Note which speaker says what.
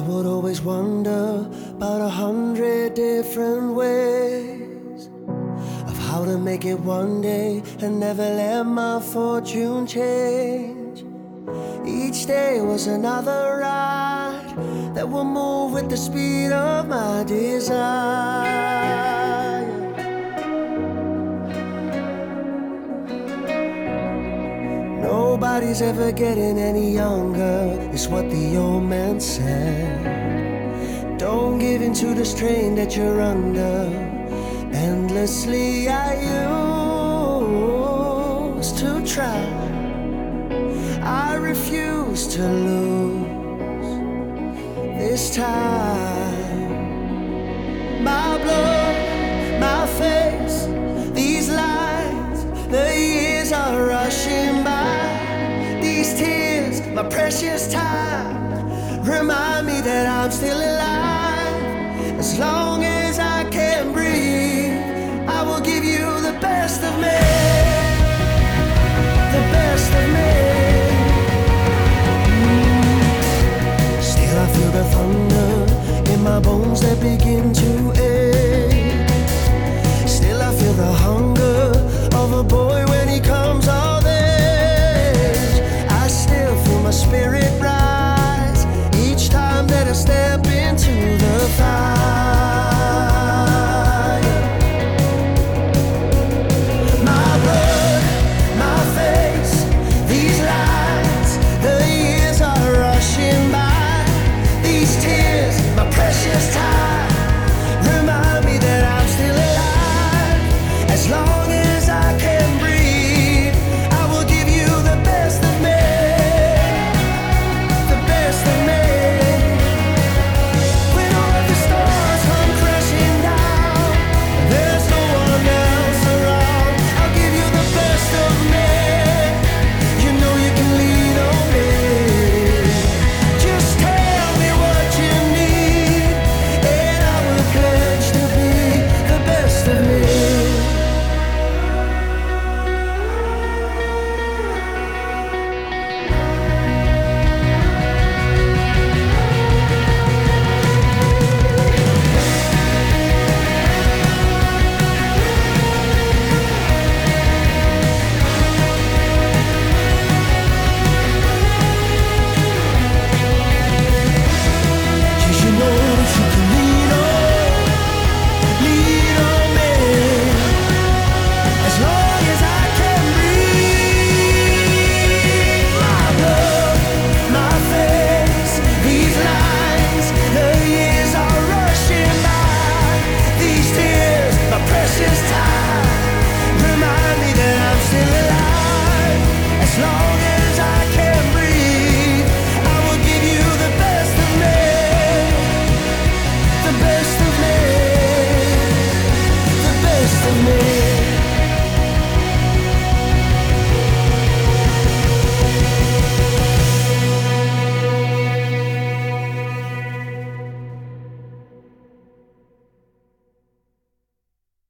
Speaker 1: would always wonder about a hundred different ways of how to make it one day and never let my fortune change. Each day was another ride that will move with the speed of my desire. Nobody's ever getting any younger, is what the old man said. Don't give in to the strain that you're under. Endlessly, I used to try. I refuse to lose this time. My precious time. Remind me that I'm still alive. As long as I can breathe, I will give you the best of me. The best of me. Mm. Still, I feel the thunder in my bones that begin to. step into the fire. My blood, my face, these lights, the years are rushing by. These tears, my precious time, remind me that I'm still alive. As long